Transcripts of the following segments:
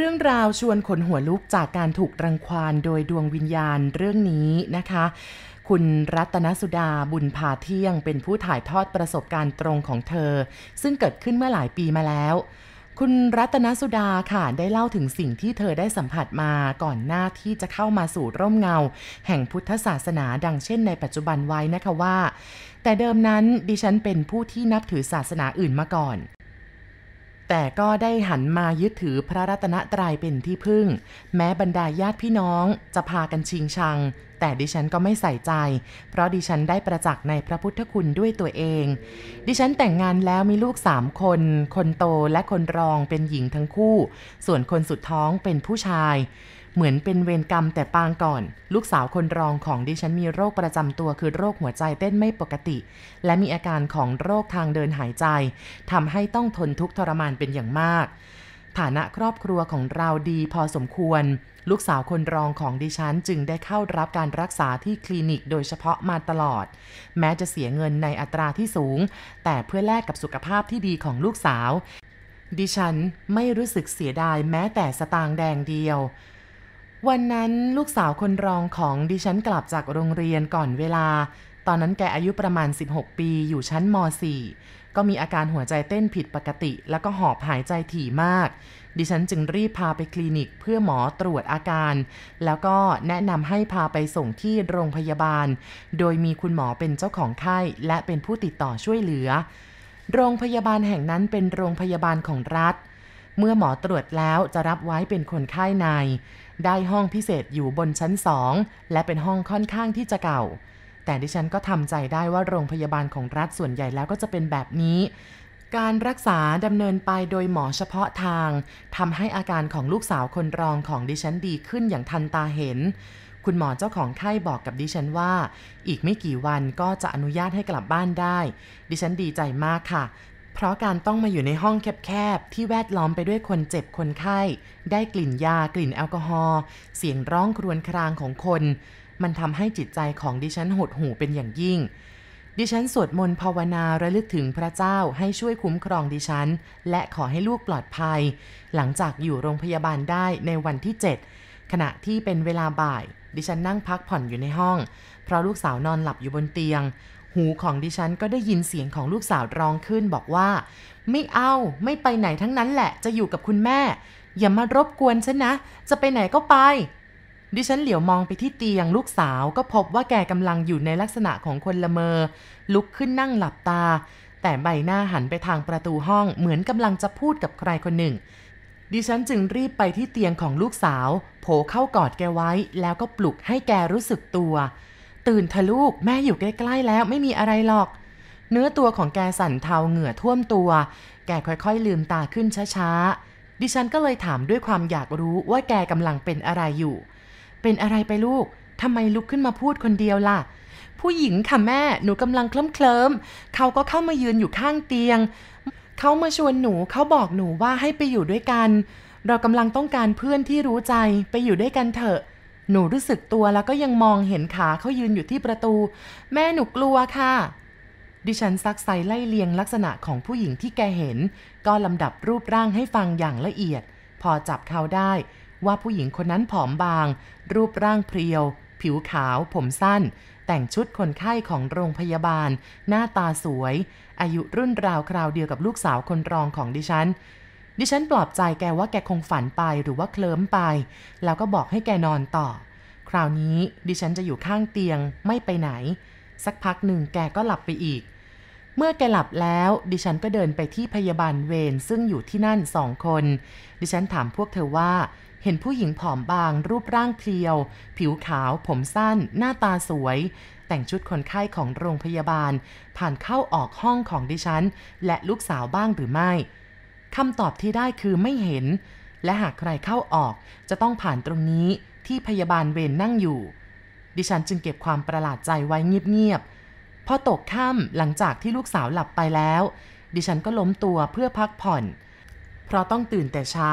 เรื่องราวชวนขนหัวลุกจากการถูกรังควานโดยดวงวิญญาณเรื่องนี้นะคะ คุณรัตนสุดาบุญพาเที่ยง เป็นผู้ถ่ายทอดประสบการณ์ตรงของเธอ ซึ่งเกิดขึ้นเมื่อหลายปีมาแล้ว คุณรัตนสุดาค่ะได้เล่าถึงสิ่งที่เธอได้สัมผัสมาก่อนหน้าที่จะเข้ามาสู่ร่มเงา แห่งพุทธศาสนาดังเช่นในปัจจุบันไว้นะคะว่า แต่เดิมนั้นดิฉันเป็นผู้ที่นับถือศาสนาอื่นมาก่อน แต่ก็ได้หันมายึดถือพระรัตนตรัยเป็นที่พึ่ง แม้บรรดาญาติพี่น้องจะพากันชิงชัง แต่ดิฉันก็ไม่ใส่ใจ เพราะดิฉันได้ประจักษ์ในพระพุทธคุณด้วยตัวเอง ดิฉันแต่งงานแล้วมีลูกสามคน คนโตและคนรองเป็นหญิงทั้งคู่ ส่วนคนสุดท้องเป็นผู้ชาย เหมือนเป็นเวรกรรมแต่ปางก่อน ลูกสาวคนรองของดิฉันมีโรคประจำตัวคือโรคหัวใจเต้นไม่ปกติ และมีอาการของโรคทางเดินหายใจทำให้ต้องทนทุกข์ทรมานเป็นอย่างมาก ฐานะครอบครัวของเราดีพอสมควร ลูกสาวคนรองของดิฉันจึงได้เข้ารับการรักษาที่คลินิกโดยเฉพาะมาตลอด แม้จะเสียเงินในอัตราที่สูง แต่เพื่อแลกกับสุขภาพที่ดีของลูกสาว ดิฉันไม่รู้สึกเสียดายแม้แต่สตางค์แดงเดียว วันนั้นลูกสาวคนรองของดิฉันกลับจากโรงเรียนก่อนเวลา ตอนนั้นแกอายุประมาณ 16 ปีอยู่ชั้นม .4 ก็มีอาการหัวใจเต้นผิดปกติ แล้วก็หอบหายใจถี่มาก ดิฉันจึงรีบพาไปคลินิกเพื่อหมอตรวจอาการ แล้วก็แนะนำให้พาไปส่งที่โรงพยาบาล โดยมีคุณหมอเป็นเจ้าของไข้และเป็นผู้ติดต่อช่วยเหลือ โรงพยาบาลแห่งนั้นเป็นโรงพยาบาลของรัฐ เมื่อหมอตรวจแล้วจะรับไว้เป็นคนไข้ใน ได้ห้องพิเศษอยู่บนชั้นสองและเป็นห้องค่อนข้างที่จะเก่า แต่ดิฉันก็ทำใจได้ว่าโรงพยาบาลของรัฐส่วนใหญ่แล้วก็จะเป็นแบบนี้ การรักษาดำเนินไปโดยหมอเฉพาะทางทำให้อาการของลูกสาวคนรองของดิฉันดีขึ้นอย่างทันตาเห็น คุณหมอเจ้าของไข้บอกกับดิฉันว่า อีกไม่กี่วันก็จะอนุญาตให้กลับบ้านได้ ดิฉันดีใจมากค่ะ เพราะการต้องมาอยู่ในห้องแคบๆ ที่แวดล้อมไปด้วยคนเจ็บคนไข้ ได้กลิ่นยากลิ่นแอลกอฮอล์เสียงร้องครวญครางของคน มันทำให้จิตใจของดิฉันหดหู่เป็นอย่างยิ่ง ดิฉันสวดมนต์ภาวนาระลึกถึงพระเจ้าให้ช่วยคุ้มครองดิฉัน และขอให้ลูกปลอดภัย หลังจากอยู่โรงพยาบาลได้ในวันที่ 7 ขณะที่เป็นเวลาบ่าย ดิฉันนั่งพักผ่อนอยู่ในห้อง เพราะลูกสาวนอนหลับอยู่บนเตียง หูของดิฉันก็ได้ยินเสียงของลูกสาวร้องขึ้นบอกว่า ไม่เอาไม่ไปไหนทั้งนั้นแหละจะอยู่กับคุณแม่ อย่ามารบกวนฉันนะ จะไปไหนก็ไป ดิฉันเหลียวมองไปที่เตียงลูกสาวก็พบว่าแกกำลังอยู่ในลักษณะของคนละเมอ ลุกขึ้นนั่งหลับตา แต่ใบหน้าหันไปทางประตูห้องเหมือนกำลังจะพูดกับใครคนหนึ่ง ดิฉันจึงรีบไปที่เตียงของลูกสาว โผเข้ากอดแกไว้แล้วก็ปลุกให้แกรู้สึกตัว ตื่นเถอะลูก แม่อยู่ใกล้ ๆ แล้วไม่มีอะไรหรอก เนื้อตัวของแกสั่นเทาเหงื่อท่วมตัว แกค่อยๆ ลืมตาขึ้นช้าๆ ดิฉันก็เลยถามด้วยความอยากรู้ว่าแกกำลังเป็นอะไรอยู่ เป็นอะไรไปลูกทำไมลุกขึ้นมาพูดคนเดียวล่ะ ผู้หญิงค่ะแม่ หนูกำลังเคลิ้มเคลิมๆเขาก็เข้ามายืนอยู่ข้างเตียง เขามาชวนหนูเขาบอกหนูว่าให้ไปอยู่ด้วยกัน เรากำลังต้องการเพื่อนที่รู้ใจไปอยู่ด้วยกันเถอะ หนูรู้สึกตัวแล้วก็ยังมองเห็นขาเขายืนอยู่ที่ประตู แม่หนูกลัวค่ะ ดิฉันซักไซไล่เลียงลักษณะของผู้หญิงที่แกเห็น ก็ลำดับรูปร่างให้ฟังอย่างละเอียด พอจับเขาได้ว่าผู้หญิงคนนั้นผอมบาง รูปร่างเพรียว ผิวขาว ผมสั้น แต่งชุดคนไข้ของโรงพยาบาล หน้าตาสวย อายุรุ่นราวคราวเดียวกับลูกสาวคนรองของดิฉัน ดิฉันปลอบใจแกว่าแกคงฝันไปหรือว่าเคลิ้มไป แล้วก็บอกให้แกนอนต่อ คราวนี้ดิฉันจะอยู่ข้างเตียงไม่ไปไหน สักพักหนึ่งแกก็หลับไปอีก เมื่อแกหลับแล้ว ดิฉันก็เดินไปที่พยาบาลเวรซึ่งอยู่ที่นั่นสองคน ดิฉันถามพวกเธอว่า เห็นผู้หญิงผอมบาง รูปร่างเพรียว ผิวขาว ผมสั้น หน้าตาสวย แต่งชุดคนไข้ของโรงพยาบาล ผ่านเข้าออกห้องของดิฉัน และลูกสาวบ้างหรือไม่ คำตอบที่ได้คือไม่เห็น และหากใครเข้าออกจะต้องผ่านตรงนี้ที่พยาบาลเวรนนั่งอยู่ ดิฉันจึงเก็บความประหลาดใจไว้เงียบๆ พอตกค่ำหลังจากที่ลูกสาวหลับไปแล้ว ดิฉันก็ล้มตัวเพื่อพักผ่อน เพราะต้องตื่นแต่เช้า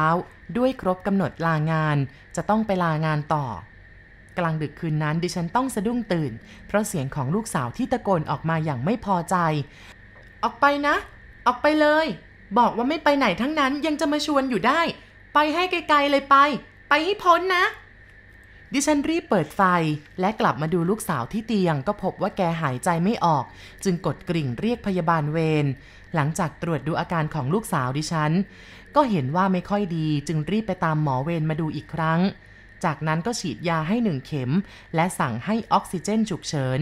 ด้วยครบกำหนดลางาน จะต้องไปลางานต่อ กลางดึกคืนนั้นดิฉันต้องสะดุ้งตื่น เพราะเสียงของลูกสาวที่ตะโกนออกมาอย่างไม่พอใจ ออกไปนะ ออกไปเลย บอกว่าไม่ไปไหนทั้งนั้นยังจะมาชวนอยู่ได้ ไปให้ไกลๆเลยไป ไปให้พ้นนะ ดิฉันรีบเปิดไฟและกลับมาดูลูกสาวที่เตียงก็พบว่าแกหายใจไม่ออก จึงกดกริ่งเรียกพยาบาลเวรหลังจากตรวจดูอาการของลูกสาวดิฉัน ก็เห็นว่าไม่ค่อยดีจึงรีบไปตามหมอเวรมาดูอีกครั้ง จากนั้นก็ฉีดยาให้หนึ่งเข็ม และสั่งให้ออกซิเจนฉุกเฉิน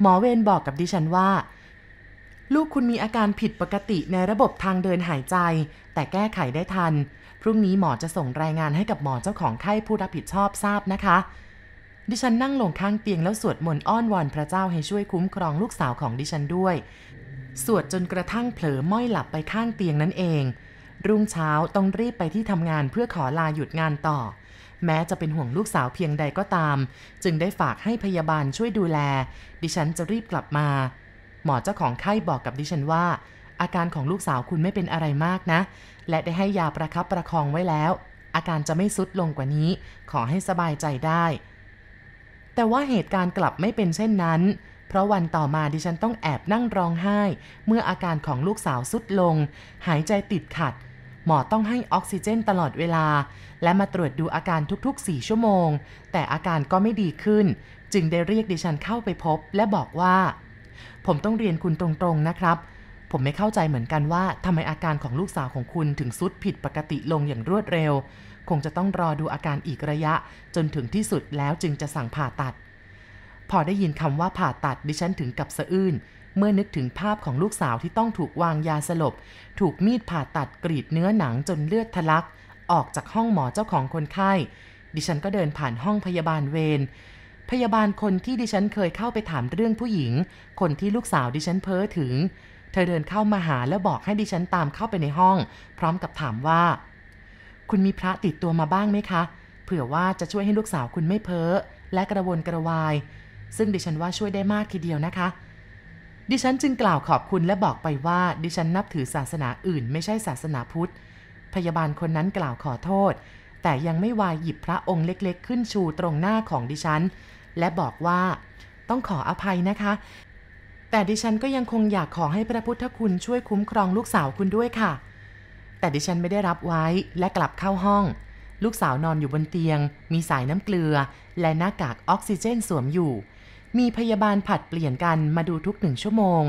หมอเวรบอกกับดิฉันว่า ลูกคุณมีอาการผิดปกติในระบบทางเดินหายใจ แต่แก้ไขได้ทัน พรุ่งนี้หมอจะส่งรายงานให้กับหมอเจ้าของไข้ผู้รับผิดชอบทราบนะคะ ดิฉันนั่งลงข้างเตียงแล้วสวดมนต์อ้อนวอนพระเจ้าให้ช่วยคุ้มครองลูกสาวของดิฉันด้วย สวดจนกระทั่งเผลอม้อยหลับไปข้างเตียงนั่นเอง รุ่งเช้าต้องรีบไปที่ทำงานเพื่อขอลาหยุดงานต่อ แม้จะเป็นห่วงลูกสาวเพียงใดก็ตาม จึงได้ฝากให้พยาบาลช่วยดูแล ดิฉันจะรีบกลับมา หมอเจ้าของไข้บอกกับดิฉันว่า อาการของลูกสาวคุณไม่เป็นอะไรมากนะ และได้ให้ยาประคับประคองไว้แล้ว อาการจะไม่สุดลงกว่านี้ ขอให้สบายใจได้ แต่ว่าเหตุการณ์กลับไม่เป็นเช่นนั้น เพราะวันต่อมาดิฉันต้องแอบนั่งร้องไห้ เมื่ออาการของลูกสาวสุดลง หายใจติดขัดหมอต้องให้ออกซิเจนตลอดเวลา และมาตรวจดูอาการทุกๆ 4 ชั่วโมง แต่อาการก็ไม่ดีขึ้น จึงได้เรียกดิฉันเข้าไปพบและบอกว่า ผมต้องเรียนคุณตรงๆนะครับ ผมไม่เข้าใจเหมือนกันว่าทำไมอาการของลูกสาวของคุณถึงสุดผิดปกติลงอย่างรวดเร็ว คงจะต้องรอดูอาการอีกระยะ จนถึงที่สุดแล้วจึงจะสั่งผ่าตัด พอได้ยินคำว่าผ่าตัดดิฉันถึงกับสะอื้นเมื่อนึกถึงภาพของลูกสาวที่ต้องถูกวางยาสลบ ถูกมีดผ่าตัดกรีดเนื้อหนังจนเลือดทะลัก ออกจากห้องหมอเจ้าของคนไข้ ดิฉันก็เดินผ่านห้องพยาบาลเวร พยาบาลคนที่ดิฉันเคยเข้าไปถามเรื่องผู้หญิง คนที่ลูกสาวดิฉันเพ้อถึง เธอเดินเข้ามาหาแล้วบอกให้ดิฉันตามเข้าไปในห้อง พร้อมกับถามว่า คุณมีพระติดตัวมาบ้างไหมคะ เผื่อว่าจะช่วยให้ลูกสาวคุณไม่เพ้อและกระวนกระวาย ซึ่งดิฉันว่าช่วยได้มากทีเดียวนะคะ ดิฉันจึงกล่าวขอบคุณและบอกไปว่า ดิฉันนับถือศาสนาอื่น ไม่ใช่ศาสนาพุทธ พยาบาลคนนั้นกล่าวขอโทษ แต่ยังไม่วายหยิบพระองค์เล็กๆ ขึ้นชูตรงหน้าของดิฉัน และบอกว่า ต้องขออภัยนะคะ แต่ดิฉันก็ยังคงอยากขอให้พระพุทธคุณช่วยคุ้มครองลูกสาวคุณด้วยค่ะ แต่ดิฉันไม่ได้รับไว้และกลับเข้าห้อง ลูกสาวนอนอยู่บนเตียง มีสายน้ำเกลือ และหน้ากากออกซิเจนสวมอยู่ มีพยาบาลผัดเปลี่ยนกันมาดูทุกหนึ่งชั่วโมง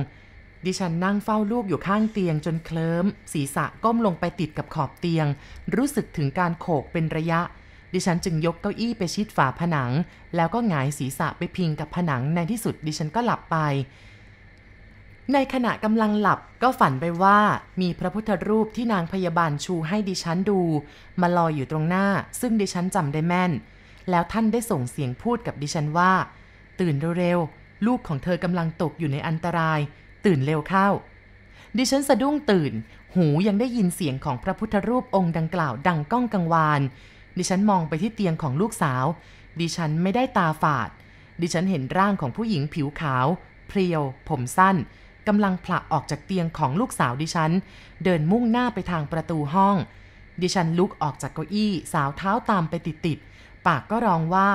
ดิฉันนั่งเฝ้าลูกอยู่ข้างเตียงจนเคลิ้ม ศีรษะก้มลงไปติดกับขอบเตียง รู้สึกถึงการโขกเป็นระยะ ดิฉันจึงยกเก้าอี้ไปชิดฝาผนัง แล้วก็หงายศีรษะไปพิงกับผนังในที่สุดดิฉันก็หลับไป ในขณะกำลังหลับก็ฝันไปว่ามีพระพุทธรูปที่นางพยาบาลชูให้ดิฉันดู มาลอยอยู่ตรงหน้า ซึ่งดิฉันจำได้แม่น แล้วท่านได้ส่งเสียงพูดกับดิฉันว่า ตื่นเร็วๆลูกของเธอกำลังตกอยู่ในอันตราย ตื่นเร็วเข้า ดิฉันสะดุ้งตื่น หูยังได้ยินเสียงของพระพุทธรูปองค์ดังกล่าวดังก้องกังวาน ดิฉันมองไปที่เตียงของลูกสาว ดิฉันไม่ได้ตาฝาด ดิฉันเห็นร่างของผู้หญิงผิวขาว เพรียว ผมสั้นกำลังผลักออกจากเตียงของลูกสาวดิฉัน เดินมุ่งหน้าไปทางประตูห้อง ดิฉันลุกออกจากเก้าอี้สาวเท้าตามไปติดๆปากก็ร้องว่า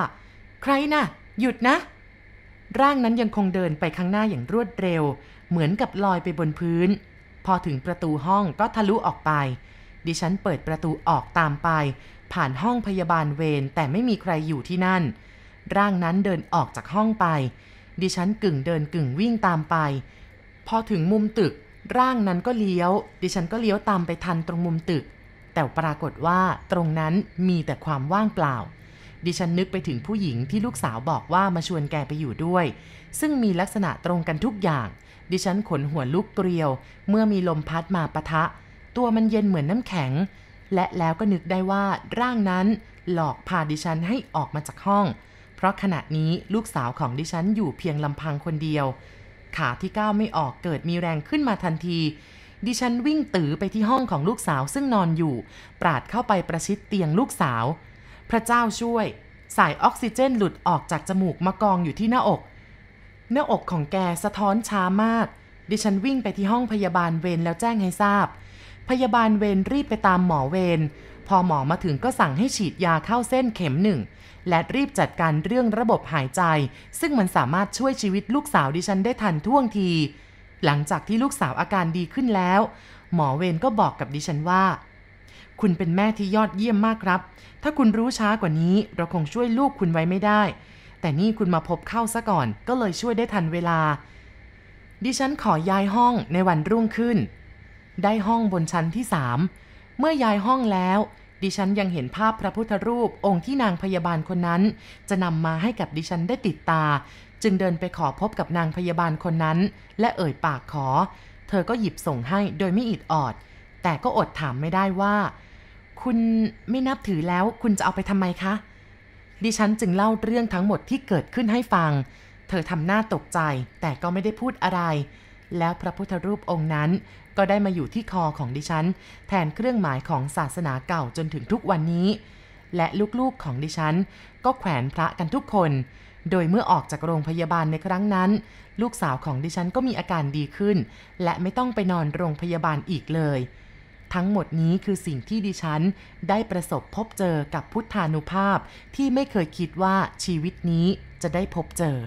ใครนะ่ะ หยุดนะ ร่างนั้นยังคงเดินไปข้างหน้าอย่างรวดเร็ว เหมือนกับลอยไปบนพื้น พอถึงประตูห้องก็ทะลุออกไป ดิฉันเปิดประตูออกตามไป ผ่านห้องพยาบาลเวรแต่ไม่มีใครอยู่ที่นั่น ร่างนั้นเดินออกจากห้องไป ดิฉันกึ่งเดินกึ่งวิ่งตามไป พอถึงมุมตึก ร่างนั้นก็เลี้ยว ดิฉันก็เลี้ยวตามไปทันตรงมุมตึก แต่ปรากฏว่าตรงนั้นมีแต่ความว่างเปล่า ดิฉันนึกไปถึงผู้หญิงที่ลูกสาวบอกว่ามาชวนแกไปอยู่ด้วย ซึ่งมีลักษณะตรงกันทุกอย่าง ดิฉันขนหัวลุกเกลียว เมื่อมีลมพัดมาปะทะ ตัวมันเย็นเหมือนน้ำแข็ง และแล้วก็นึกได้ว่าร่างนั้นหลอกพาดิฉันให้ออกมาจากห้อง เพราะขณะนี้ลูกสาวของดิฉันอยู่เพียงลำพังคนเดียว ขาที่ก้าวไม่ออกเกิดมีแรงขึ้นมาทันที ดิฉันวิ่งตือไปที่ห้องของลูกสาวซึ่งนอนอยู่ ปราดเข้าไปประชิดเตียงลูกสาว พระเจ้าช่วย สายออกซิเจนหลุดออกจากจมูกมากองอยู่ที่หน้าอก หน้าอกของแกสะท้อนช้ามาก ดิฉันวิ่งไปที่ห้องพยาบาลเวรแล้วแจ้งให้ทราบ พยาบาลเวรรีบไปตามหมอเวรพอหมอมาถึงก็สั่งให้ฉีดยาเข้าเส้นเข็มหนึ่งและรีบจัดการเรื่องระบบหายใจ ซึ่งมันสามารถช่วยชีวิตลูกสาวดิฉันได้ทันท่วงที หลังจากที่ลูกสาวอาการดีขึ้นแล้ว หมอเวรก็บอกกับดิฉันว่า คุณเป็นแม่ที่ยอดเยี่ยมมากครับ ถ้าคุณรู้ช้ากว่านี้ เราคงช่วยลูกคุณไว้ไม่ได้ แต่นี่คุณมาพบเข้าซะก่อน ก็เลยช่วยได้ทันเวลา ดิฉันขอย้ายห้องในวันรุ่งขึ้น ได้ห้องบนชั้นที่สามเมื่อย้ายห้องแล้ว ดิฉันยังเห็นภาพพระพุทธรูปองค์ที่นางพยาบาลคนนั้น จะนำมาให้กับดิฉันได้ติดตา จึงเดินไปขอพบกับนางพยาบาลคนนั้น และเอ่ยปากขอ เธอก็หยิบส่งให้โดยไม่อิดออดแต่ก็อดถามไม่ได้ว่า คุณไม่นับถือแล้วคุณจะเอาไปทำไมคะ ดิฉันจึงเล่าเรื่องทั้งหมดที่เกิดขึ้นให้ฟัง เธอทำหน้าตกใจแต่ก็ไม่ได้พูดอะไร แล้วพระพุทธรูปองค์นั้นก็ได้มาอยู่ที่คอของดิฉัน แทนเครื่องหมายของศาสนาเก่าจนถึงทุกวันนี้ และลูกๆของดิฉัน ก็แขวนพระกันทุกคน โดยเมื่อออกจากโรงพยาบาลในครั้งนั้น ลูกสาวของดิฉันก็มีอาการดีขึ้น และไม่ต้องไปนอนโรงพยาบาลอีกเลย ทั้งหมดนี้คือสิ่งที่ดิฉันได้ประสบพบเจอกับพุทธานุภาพที่ไม่เคยคิดว่าชีวิตนี้จะได้พบเจอ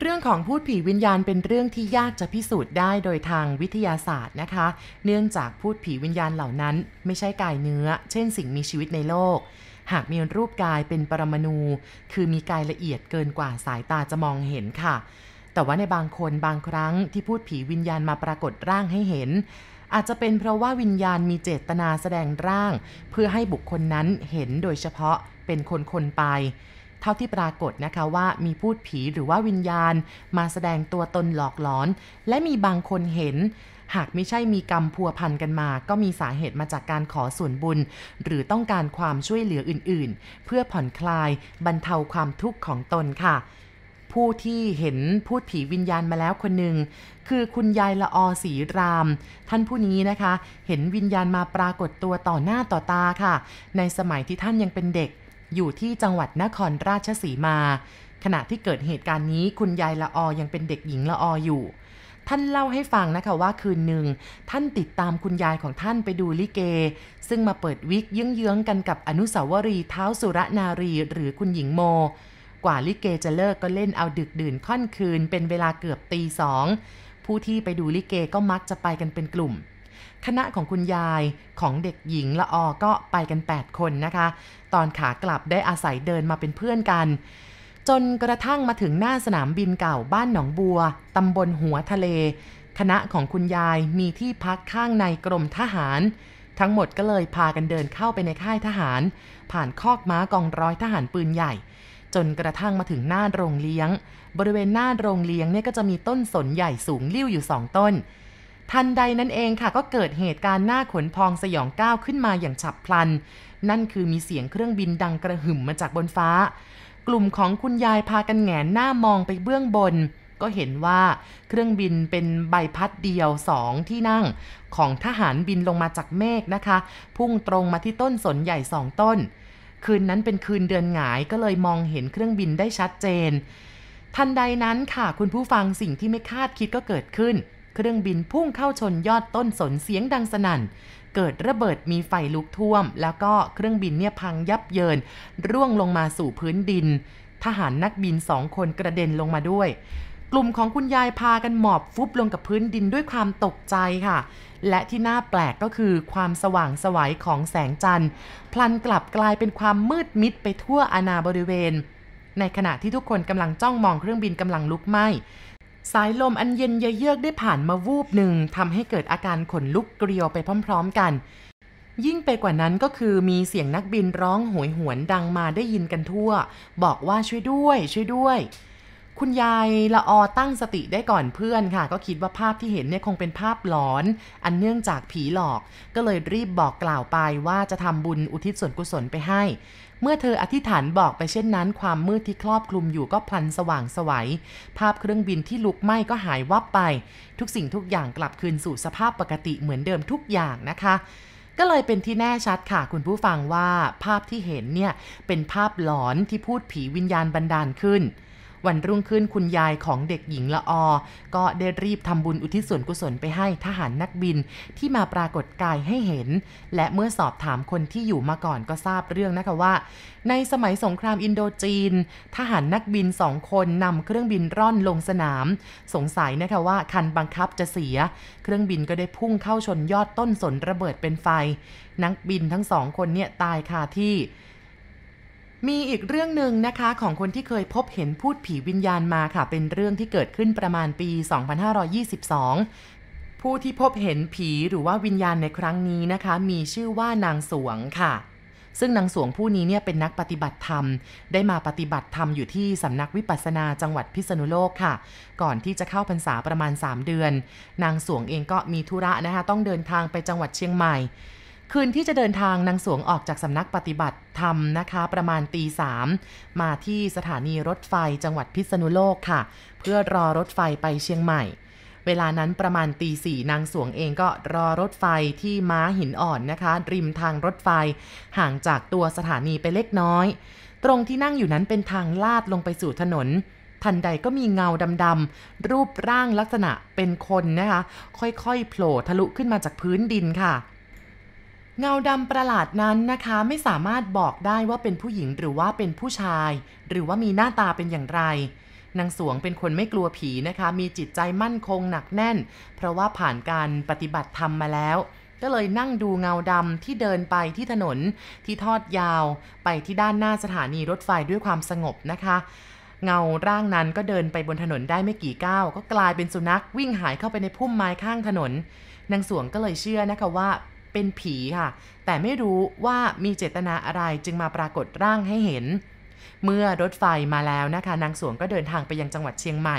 เรื่องของพูดผีวิญญาณเป็นเรื่องที่ยากจะพิสูจน์ได้โดยทางวิทยาศาสตร์นะคะ เนื่องจากพูดผีวิญญาณเหล่านั้น ไม่ใช่กายเนื้อ เช่น สิ่งมีชีวิตในโลกหากมีรูปกายเป็นปรมาณูคือมีกายละเอียดเกินกว่าสายตาจะมองเห็นค่ะ แต่ว่าในบางคนบางครั้งที่พูดผีวิญญาณมาปรากฏร่างให้เห็น อาจจะเป็นเพราะว่าวิญญาณมีเจตนาแสดงร่าง เพื่อให้บุคคลนั้นเห็นโดยเฉพาะเป็นคนคนไป เท่าที่ปรากฏนะคะว่ามีพูดผีหรือว่าวิญญาณ มาแสดงตัวตนหลอกหลอน และมีบางคนเห็นหากไม่ใช่มีกรรมพัวพันกันมา ก็มีสาเหตุมาจากการขอส่วนบุญ หรือต้องการความช่วยเหลืออื่นๆ เพื่อผ่อนคลายบรรเทาความทุกข์ของตนค่ะ ผู้ที่เห็นพูดผีวิญญาณมาแล้วคนหนึ่งคือคุณยายละอศรีราม ท่านผู้นี้นะคะ เห็นวิญญาณมาปรากฏตัวต่อหน้าต่อตาค่ะ ในสมัยที่ท่านยังเป็นเด็ก อยู่ที่จังหวัดนครราชสีมา ขณะที่เกิดเหตุการณ์นี้คุณยายละออยังเป็นเด็กหญิงละอออยู่ท่านเล่าให้ฟังนะคะว่าคืนหนึ่ง ท่านติดตามคุณยายของท่านไปดูลิเก ซึ่งมาเปิดวิกเยื้องๆกันกับอนุสาวรีย์เท้าสุรนารีหรือคุณหญิงโม กว่าลิเกจะเลิกก็เล่นเอาดึกดื่นค่อนคืน เป็นเวลาเกือบตีสองผู้ที่ไปดูลิเกก็มักจะไปกันเป็นกลุ่ม คณะของคุณยายของเด็กหญิงละออก็ไปกัน 8 คนนะคะ ตอนขากลับได้อาศัยเดินมาเป็นเพื่อนกัน จนกระทั่งมาถึงหน้าสนามบินเก่าบ้านหนองบัวตำบลหัวทะเล คณะของคุณยายมีที่พักข้างในกรมทหาร ทั้งหมดก็เลยพากันเดินเข้าไปในค่ายทหาร ผ่านคอกม้ากองร้อยทหารปืนใหญ่ จนกระทั่งมาถึงหน้าโรงเลี้ยง บริเวณหน้าโรงเลี้ยงเนี่ยก็จะมีต้นสนใหญ่สูงลิ่วอยู่สองต้น ทันใดนั้นเองค่ะก็เกิดเหตุการณ์หน้าขนพองสยองก้าวขึ้นมาอย่างฉับพลัน นั่นคือมีเสียงเครื่องบินดังกระหึ่มมาจากบนฟ้า กลุ่มของคุณยายพากันแหงนหน้ามองไปเบื้องบนก็เห็นว่าเครื่องบินเป็นใบพัดเดียวสองที่นั่ง ของทหารบินลงมาจากเมฆนะคะ พุ่งตรงมาที่ต้นสนใหญ่สองต้น คืนนั้นเป็นคืนเดือนหงายก็เลยมองเห็นเครื่องบินได้ชัดเจน ทันใดนั้นค่ะคุณผู้ฟังสิ่งที่ไม่คาดคิดก็เกิดขึ้น เครื่องบินพุ่งเข้าชนยอดต้นสนเสียงดังสนั่น เกิดระเบิดมีไฟลุกท่วม แล้วก็เครื่องบินเนี่ยพังยับเยิน ร่วงลงมาสู่พื้นดิน ทหารนักบินสองคนกระเด็นลงมาด้วย กลุ่มของคุณยายพากันหมอบฟุบลงกับพื้นดินด้วยความตกใจค่ะ และที่น่าแปลกก็คือความสว่างสวัยของแสงจันทร์ พลันกลับกลายเป็นความมืดมิดไปทั่วอาณาบริเวณ ในขณะที่ทุกคนกำลังจ้องมองเครื่องบินกำลังลุกไหม้สายลมอันเย็นเยือกได้ผ่านมาวูบหนึ่งทำให้เกิดอาการขนลุกเกลียวไปพร้อม ๆกัน ยิ่งไปกว่านั้นก็คือมีเสียงนักบินร้องโหยหวนดังมาได้ยินกันทั่ว บอกว่าช่วยด้วย ช่วยด้วย คุณยายละออตั้งสติได้ก่อนเพื่อนค่ะ ก็คิดว่าภาพที่เห็นเนี่ยคงเป็นภาพหลอน อันเนื่องจากผีหลอก ก็เลยรีบบอกกล่าวไปว่าจะทำบุญอุทิศส่วนกุศลไปให้ เมื่อเธออธิษฐานบอกไปเช่นนั้น ความมืดที่ครอบคลุมอยู่ก็พลันสว่างสวัย ภาพเครื่องบินที่ลุกไหม้ก็หายวับไป ทุกสิ่งทุกอย่างกลับคืนสู่สภาพปกติเหมือนเดิมทุกอย่างนะคะก็เลยเป็นที่แน่ชัดค่ะคุณผู้ฟังว่าภาพที่เห็นเนี่ยเป็นภาพหลอนที่พูดผีวิญญาณบันดาลขึ้น วันรุ่งขึ้นคุณยายของเด็กหญิงละออ ก็ได้รีบทำบุญอุทิศส่วนกุศลไปให้ทหารนักบินที่มาปรากฏกายให้เห็น และเมื่อสอบถามคนที่อยู่มาก่อนก็ทราบเรื่องนะคะว่า ในสมัยสงครามอินโดจีน ทหารนักบินสองคนนำเครื่องบินร่อนลงสนาม สงสัยนะคะว่าคันบังคับจะเสีย เครื่องบินก็ได้พุ่งเข้าชนยอดต้นสนระเบิดเป็นไฟ นักบินทั้งสองคนเนี่ยตายคาที่ มีอีกเรื่องหนึ่งนะคะของคนที่เคยพบเห็นพูดผีวิญญาณมาค่ะ เป็นเรื่องที่เกิดขึ้นประมาณปี 2522 ผู้ที่พบเห็นผีหรือว่าวิญญาณในครั้งนี้นะคะ มีชื่อว่านางสวงค่ะ ซึ่งนางสวงผู้นี้เนี่ยเป็นนักปฏิบัติธรรม ได้มาปฏิบัติธรรมอยู่ที่สำนักวิปัสสนาจังหวัดพิษณุโลกค่ะ ก่อนที่จะเข้าพรรษาประมาณ 3 เดือน นางสวงเองก็มีธุระนะคะ ต้องเดินทางไปจังหวัดเชียงใหม่ คืนที่จะเดินทางนางสวงออกจากสำนักปฏิบัติธรรมนะคะ ประมาณตีสามมาที่สถานีรถไฟจังหวัดพิษณุโลกค่ะ เพื่อรอรถไฟไปเชียงใหม่ เวลานั้นประมาณตีสี่นางสวงเองก็รอรถไฟที่ม้าหินอ่อนนะคะ ริมทางรถไฟ ห่างจากตัวสถานีไปเล็กน้อย ตรงที่นั่งอยู่นั้นเป็นทางลาดลงไปสู่ถนนทันใดก็มีเงาดำๆรูปร่างลักษณะเป็นคนนะคะ ค่อยๆโผล่ทะลุขึ้นมาจากพื้นดินค่ะ เงาดำประหลาดนั้นนะคะไม่สามารถบอกได้ว่าเป็นผู้หญิงหรือว่าเป็นผู้ชาย หรือว่ามีหน้าตาเป็นอย่างไรนางสวงเป็นคนไม่กลัวผีนะคะ มีจิตใจมั่นคงหนักแน่น เพราะว่าผ่านการปฏิบัติธรรมมาแล้ว ก็เลยนั่งดูเงาดำที่เดินไปที่ถนนที่ทอดยาว ไปที่ด้านหน้าสถานีรถไฟด้วยความสงบนะคะ เงาร่างนั้นก็เดินไปบนถนนได้ไม่กี่ก้าว ก็กลายเป็นสุนัขวิ่งหายเข้าไปในพุ่มไม้ข้างถนนนางสวงก็เลยเชื่อนะคะว่า เป็นผีค่ะ แต่ไม่รู้ว่ามีเจตนาอะไรจึงมาปรากฏร่างให้เห็น เมื่อรถไฟมาแล้วนะคะ นางสวงก็เดินทางไปยังจังหวัดเชียงใหม่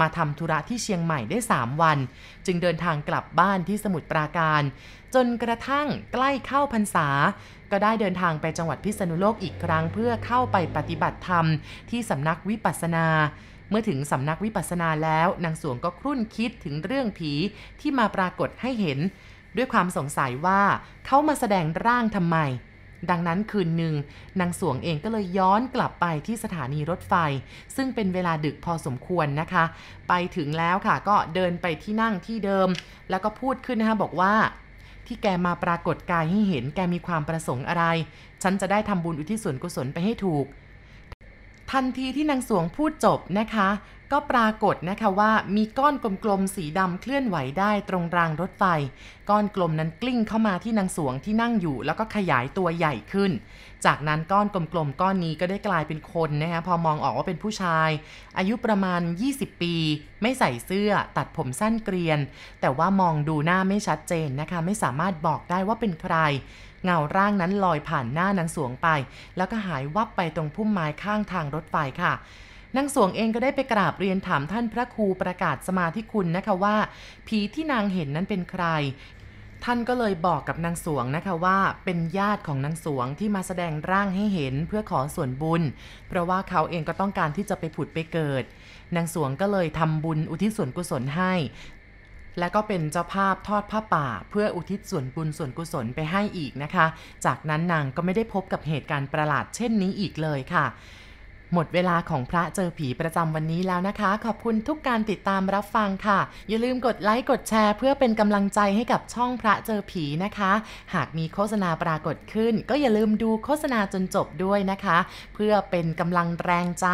มาทำธุระที่เชียงใหม่ได้ 3 วัน จึงเดินทางกลับบ้านที่สมุทรปราการ จนกระทั่งใกล้เข้าพรรษา ก็ได้เดินทางไปจังหวัดพิษณุโลกอีกครั้ง เพื่อเข้าไปปฏิบัติธรรม ที่สำนักวิปัสสนาเมื่อถึงสำนักวิปัสสนาแล้ว นางสวงก็ครุ่นคิดถึงเรื่องผีที่มาปรากฏให้เห็น ด้วยความสงสัยว่าเขามาแสดงร่างทำไม ดังนั้นคืนหนึ่งนางสวงเองก็เลยย้อนกลับไปที่สถานีรถไฟ ซึ่งเป็นเวลาดึกพอสมควรนะคะ ไปถึงแล้วค่ะก็เดินไปที่นั่งที่เดิม แล้วก็พูดขึ้นนะคะบอกว่าที่แกมาปรากฏกายให้เห็นแกมีความประสงค์อะไร ฉันจะได้ทำบุญอุทิศส่วนกุศลไปให้ถูก ทันทีที่นางสวงพูดจบนะคะ ก็ปรากฏนะคะว่ามีก้อนกลมๆสีดำเคลื่อนไหวได้ตรงรางรถไฟ ก้อนกลมนั้นกลิ้งเข้ามาที่นางสวงที่นั่งอยู่ แล้วก็ขยายตัวใหญ่ขึ้น จากนั้นก้อนกลมๆก้อนนี้ก็ได้กลายเป็นคนนะคะพอมองออกว่าเป็นผู้ชาย อายุประมาณ 20 ปี ไม่ใส่เสื้อตัดผมสั้นเกรียน แต่ว่ามองดูหน้าไม่ชัดเจนนะคะไม่สามารถบอกได้ว่าเป็นใครเงาร่างนั้นลอยผ่านหน้านางสวงไป แล้วก็หายวับไปตรงพุ่มไม้ข้างทางรถไฟค่ะ นางสวงเองก็ได้ไปกราบเรียนถามท่านพระครูประกาศสมาธิคุณนะคะว่า ผีที่นางเห็นนั้นเป็นใคร ท่านก็เลยบอกกับนางสวงนะคะว่า เป็นญาติของนางสวงที่มาแสดงร่างให้เห็นเพื่อขอส่วนบุญ เพราะว่าเขาเองก็ต้องการที่จะไปผุดไปเกิด นางสวงก็เลยทำบุญอุทิศส่วนกุศลให้และก็เป็นเจ้าภาพทอดผ้าป่า เพื่ออุทิศส่วนบุญส่วนกุศลไปให้อีกนะคะ จากนั้นนางก็ไม่ได้พบกับเหตุการณ์ประหลาดเช่นนี้อีกเลยค่ะ หมดเวลาของพระเจอผีประจำวันนี้แล้วนะคะ ขอบคุณทุกการติดตามรับฟังค่ะ อย่าลืมกดไลค์กดแชร์ เพื่อเป็นกำลังใจให้กับช่องพระเจอผีนะคะ หากมีโฆษณาปรากฏขึ้น ก็อย่าลืมดูโฆษณาจนจบด้วยนะคะ เพื่อเป็นกำลังแรงใจ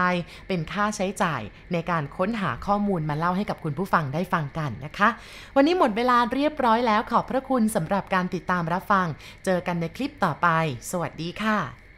เป็นค่าใช้จ่ายในการค้นหาข้อมูลมาเล่าให้กับคุณผู้ฟังได้ฟังกันนะคะ วันนี้หมดเวลาเรียบร้อยแล้วขอบพระคุณสำหรับการติดตามรับฟัง เจอกันในคลิปต่อไป สวัสดีค่ะ